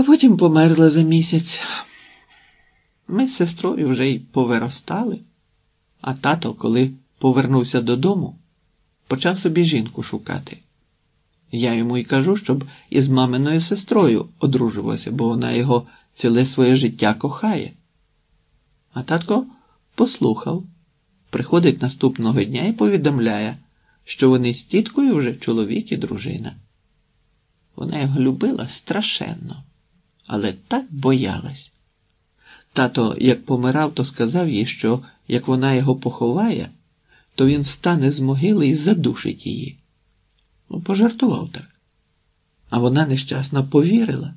А потім померла за місяць. Ми з сестрою вже й повиростали, а тато, коли повернувся додому, почав собі жінку шукати. Я йому й кажу, щоб із маминою сестрою одружувався, бо вона його ціле своє життя кохає. А татко послухав, приходить наступного дня і повідомляє, що вони з тіткою вже чоловік і дружина. Вона його любила страшенно, але так боялась. Тато, як помирав, то сказав їй, що як вона його поховає, то він встане з могили і задушить її. Ну, пожартував так. А вона нещасно повірила.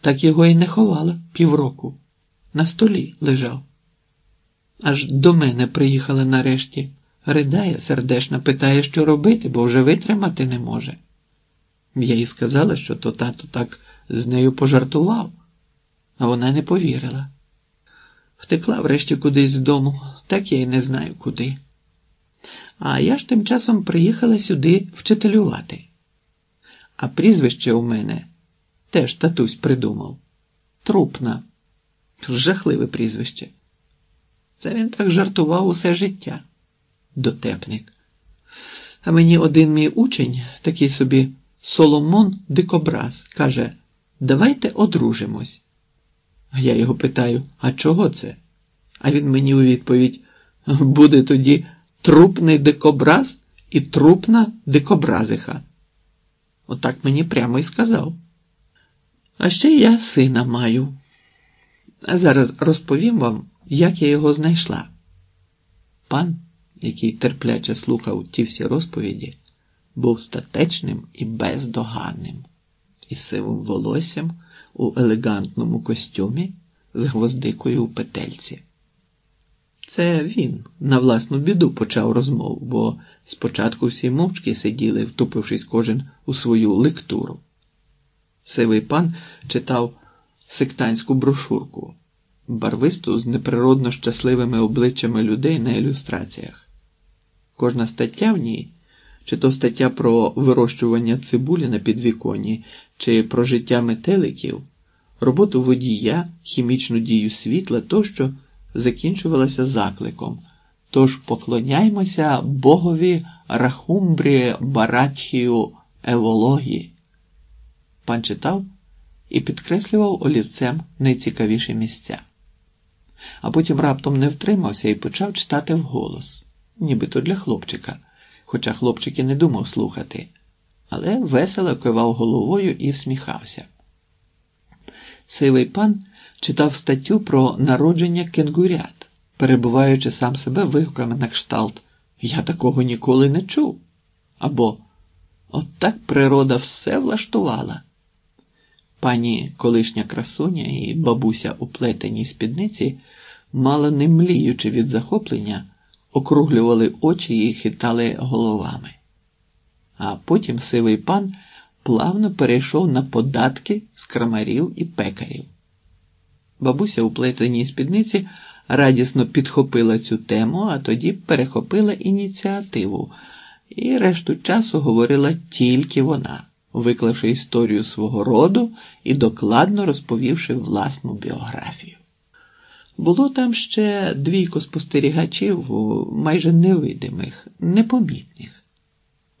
Так його і не ховала півроку. На столі лежав. Аж до мене приїхала нарешті. Ридає сердечно, питає, що робити, бо вже витримати не може. Я їй сказала, що то тато так з нею пожартував, а вона не повірила. Втекла врешті кудись з дому, так я й не знаю куди. А я ж тим часом приїхала сюди вчителювати. А прізвище у мене теж татусь придумав. Трупна. Жахливе прізвище. Це він так жартував усе життя. Дотепник. А мені один мій учень, такий собі Соломон Дикобраз, каже: Давайте одружимось. А я його питаю, а чого це? А він мені у відповідь: буде тоді трупний дикобраз і трупна дикобразиха. Отак мені прямо і сказав. А ще я сина маю. А зараз розповім вам, як я його знайшла. Пан, який терпляче слухав ті всі розповіді, був статечним і бездоганним, із сивим волоссям у елегантному костюмі з гвоздикою у петельці. Це він на власну біду почав розмову, бо спочатку всі мовчки сиділи, втупившись кожен у свою лектуру. Сивий пан читав сектантську брошурку, барвисту з неприродно щасливими обличчями людей на ілюстраціях. Кожна стаття в ній, чи то стаття про вирощування цибулі на підвіконні, чи про життя метеликів, роботу водія, хімічну дію світла тощо закінчувалася закликом. Тож поклоняймося Богові Рахумбрі Баратхію Евології. Пан читав і підкреслював олівцем найцікавіші місця. А потім раптом не втримався і почав читати вголос, нібито для хлопчика, хоча хлопчик і не думав слухати, але весело кивав головою і всміхався. Сивий пан читав статтю про народження кенгурят, перебуваючи сам себе вигуками на кшталт Я такого ніколи не чув. Або От так природа все влаштувала. Пані колишня красуня і бабуся у плетеній спідниці, мало не мліючи від захоплення, округлювали очі і хитали головами. А потім сивий пан плавно перейшов на податки з крамарів і пекарів. Бабуся у плетеній спідниці радісно підхопила цю тему, а тоді перехопила ініціативу, і решту часу говорила тільки вона, виклавши історію свого роду і докладно розповівши власну біографію. Було там ще двійко спостерігачів, майже невидимих, непомітних.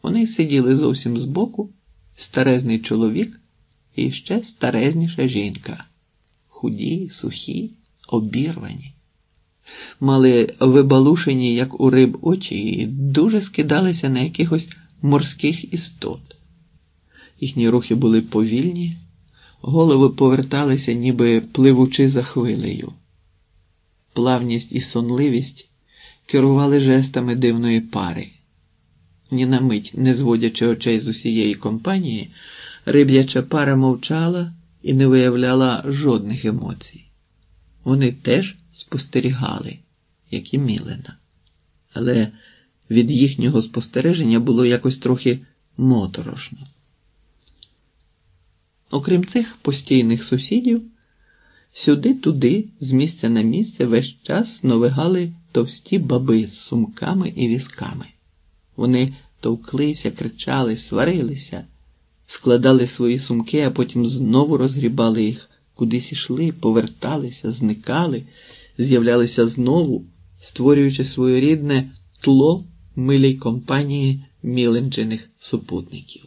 Вони сиділи зовсім збоку, старезний чоловік і ще старезніша жінка худі, сухі, обірвані, мали вибалушені, як у риб очі, і дуже скидалися на якихось морських істот. Їхні рухи були повільні, голови поверталися, ніби пливучи за хвилею. Плавність і сонливість керували жестами дивної пари. Ні на мить, не зводячи очей з усієї компанії, риб'яча пара мовчала і не виявляла жодних емоцій. Вони теж спостерігали, як і Мілена. Але від їхнього спостереження було якось трохи моторошно. Окрім цих постійних сусідів, сюди-туди, з місця на місце, весь час новигали товсті баби з сумками і візками. Вони товклися, кричали, сварилися складали свої сумки, а потім знову розгрібали їх, кудись ішли, поверталися, зникали, з'являлися знову, створюючи своєрідне тло милій компанії міленджених супутників.